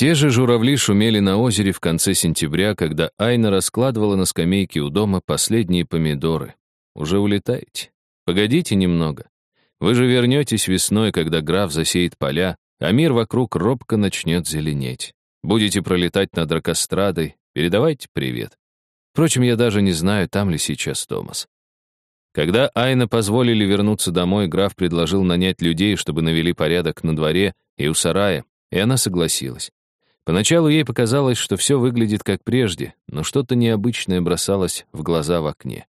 Те же журавли шумели на озере в конце сентября, когда Айна раскладывала на скамейке у дома последние помидоры. Уже улетаете? Погодите немного. Вы же вернетесь весной, когда граф засеет поля, а мир вокруг робко начнет зеленеть. Будете пролетать над Рокострадой, передавайте привет. Впрочем, я даже не знаю, там ли сейчас Томас. Когда Айна позволили вернуться домой, граф предложил нанять людей, чтобы навели порядок на дворе и у сарая, и она согласилась. Поначалу ей показалось, что все выглядит как прежде, но что-то необычное бросалось в глаза в окне.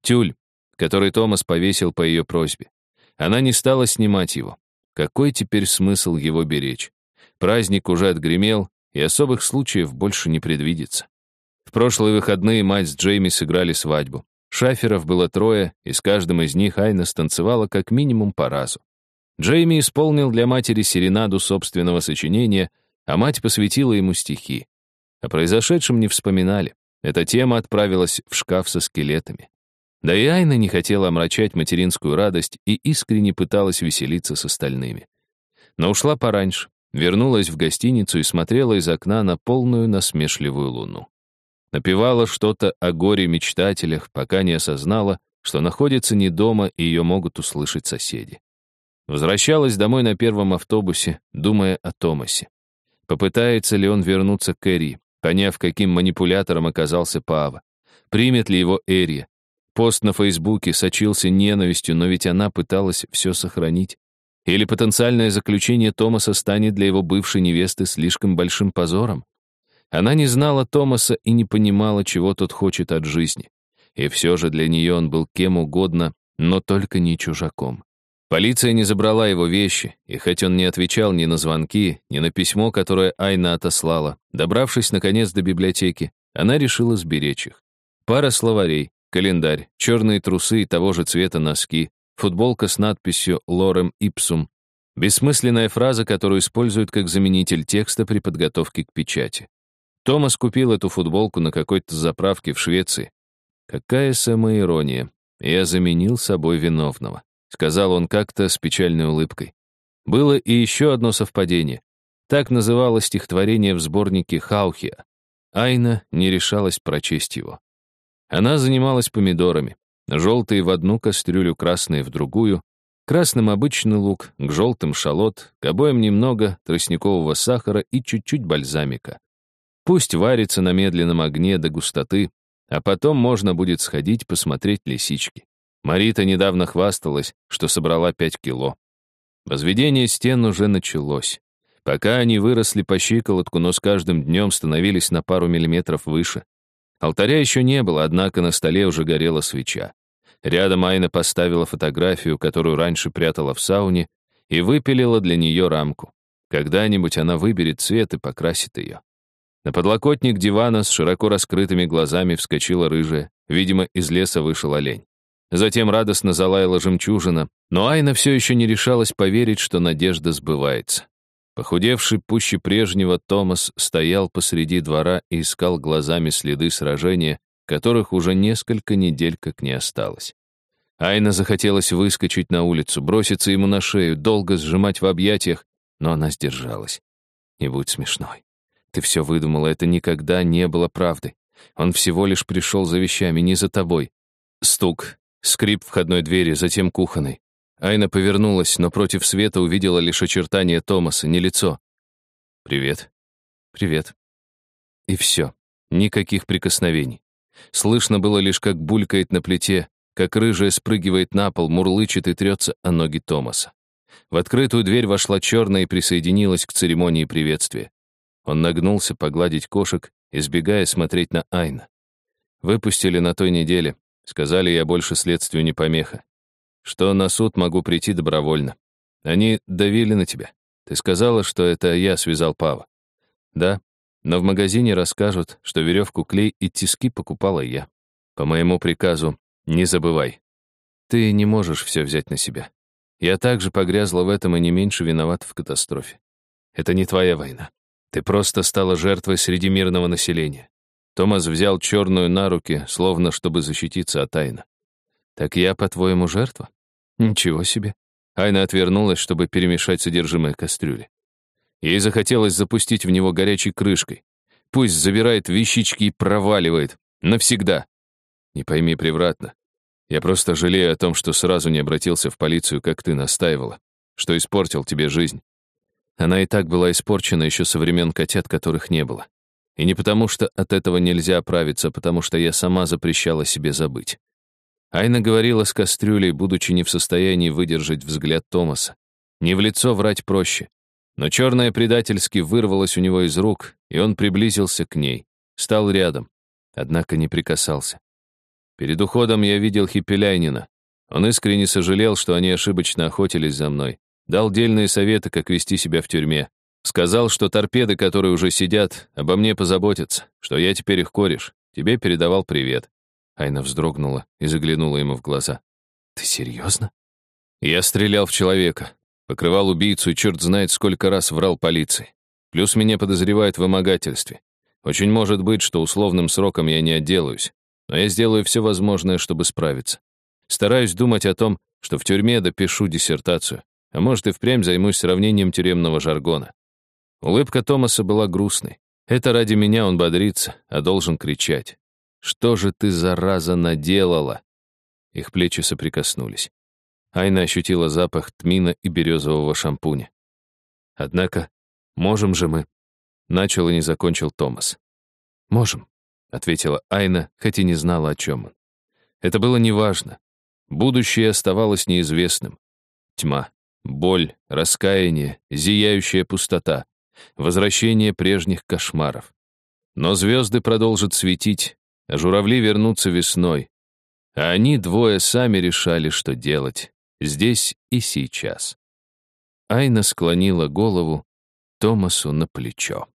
Тюль, который Томас повесил по ее просьбе. Она не стала снимать его. Какой теперь смысл его беречь? Праздник уже отгремел, и особых случаев больше не предвидится. В прошлые выходные мать с Джейми сыграли свадьбу. Шаферов было трое, и с каждым из них Айна станцевала как минимум по разу. Джейми исполнил для матери серенаду собственного сочинения, а мать посвятила ему стихи. О произошедшем не вспоминали. Эта тема отправилась в шкаф со скелетами. Да и Айна не хотела омрачать материнскую радость и искренне пыталась веселиться с остальными. Но ушла пораньше, вернулась в гостиницу и смотрела из окна на полную насмешливую луну. Напевала что-то о горе-мечтателях, пока не осознала, что находится не дома и ее могут услышать соседи. Возвращалась домой на первом автобусе, думая о Томасе. Попытается ли он вернуться к Эри, поняв, каким манипулятором оказался Пава? Примет ли его Эрия? Пост на Фейсбуке сочился ненавистью, но ведь она пыталась все сохранить. Или потенциальное заключение Томаса станет для его бывшей невесты слишком большим позором? Она не знала Томаса и не понимала, чего тот хочет от жизни. И все же для нее он был кем угодно, но только не чужаком. Полиция не забрала его вещи, и хоть он не отвечал ни на звонки, ни на письмо, которое Айна отослала, добравшись, наконец, до библиотеки, она решила сберечь их. Пара словарей, календарь, черные трусы и того же цвета носки, футболка с надписью «Лорем Ипсум», бессмысленная фраза, которую используют как заменитель текста при подготовке к печати. Томас купил эту футболку на какой-то заправке в Швеции. Какая самоирония. Я заменил собой виновного, сказал он как-то с печальной улыбкой. Было и еще одно совпадение. Так называлось стихотворение в сборнике Хаухия. Айна не решалась прочесть его. Она занималась помидорами. Желтые в одну кастрюлю, красные в другую. Красным обычный лук, к желтым шалот, к обоим немного тростникового сахара и чуть-чуть бальзамика. Пусть варится на медленном огне до густоты, а потом можно будет сходить посмотреть лисички. Марита недавно хвасталась, что собрала 5 кило. Возведение стен уже началось. Пока они выросли по щиколотку, но с каждым днем становились на пару миллиметров выше. Алтаря еще не было, однако на столе уже горела свеча. Рядом Айна поставила фотографию, которую раньше прятала в сауне, и выпилила для нее рамку. Когда-нибудь она выберет цвет и покрасит ее. На подлокотник дивана с широко раскрытыми глазами вскочила рыжая. Видимо, из леса вышел олень. Затем радостно залаяла жемчужина, но Айна все еще не решалась поверить, что надежда сбывается. Похудевший пуще прежнего Томас стоял посреди двора и искал глазами следы сражения, которых уже несколько недель как не осталось. Айна захотелось выскочить на улицу, броситься ему на шею, долго сжимать в объятиях, но она сдержалась. Не будь смешной. Ты все выдумала, это никогда не было правдой. Он всего лишь пришел за вещами, не за тобой. Стук, скрип входной двери, затем кухонной. Айна повернулась, но против света увидела лишь очертания Томаса, не лицо. «Привет». «Привет». И все. Никаких прикосновений. Слышно было лишь, как булькает на плите, как рыжая спрыгивает на пол, мурлычет и трется о ноги Томаса. В открытую дверь вошла черная и присоединилась к церемонии приветствия. Он нагнулся погладить кошек, избегая смотреть на Айна. Выпустили на той неделе. Сказали, я больше следствию не помеха. Что на суд могу прийти добровольно. Они давили на тебя. Ты сказала, что это я связал Пава. Да, но в магазине расскажут, что веревку, клей и тиски покупала я. По моему приказу, не забывай. Ты не можешь все взять на себя. Я также погрязла в этом и не меньше виноват в катастрофе. Это не твоя война. Ты просто стала жертвой среди мирного населения. Томас взял черную на руки, словно чтобы защититься от Айна. Так я, по-твоему, жертва? Ничего себе. Айна отвернулась, чтобы перемешать содержимое кастрюли. Ей захотелось запустить в него горячей крышкой. Пусть забирает вещички и проваливает. Навсегда. Не пойми превратно. Я просто жалею о том, что сразу не обратился в полицию, как ты настаивала, что испортил тебе жизнь. Она и так была испорчена еще со времен котят, которых не было. И не потому, что от этого нельзя оправиться, а потому что я сама запрещала себе забыть. Айна говорила с кастрюлей, будучи не в состоянии выдержать взгляд Томаса. Не в лицо врать проще. Но черное предательски вырвалось у него из рук, и он приблизился к ней, стал рядом, однако не прикасался. Перед уходом я видел Хипеляйнина. Он искренне сожалел, что они ошибочно охотились за мной. Дал дельные советы, как вести себя в тюрьме. Сказал, что торпеды, которые уже сидят, обо мне позаботятся, что я теперь их кореш. Тебе передавал привет. Айна вздрогнула и заглянула ему в глаза. Ты серьезно? Я стрелял в человека, покрывал убийцу и черт знает сколько раз врал полиции. Плюс меня подозревают в вымогательстве. Очень может быть, что условным сроком я не отделаюсь, но я сделаю все возможное, чтобы справиться. Стараюсь думать о том, что в тюрьме допишу диссертацию, а может и впрямь займусь сравнением тюремного жаргона. Улыбка Томаса была грустной. Это ради меня он бодрится, а должен кричать. «Что же ты, зараза, наделала?» Их плечи соприкоснулись. Айна ощутила запах тмина и березового шампуня. Однако, можем же мы... Начал и не закончил Томас. «Можем», — ответила Айна, хоть и не знала, о чем он. Это было неважно. Будущее оставалось неизвестным. Тьма, боль, раскаяние, зияющая пустота возвращение прежних кошмаров. Но звезды продолжат светить, а журавли вернутся весной. А они двое сами решали, что делать, здесь и сейчас. Айна склонила голову Томасу на плечо.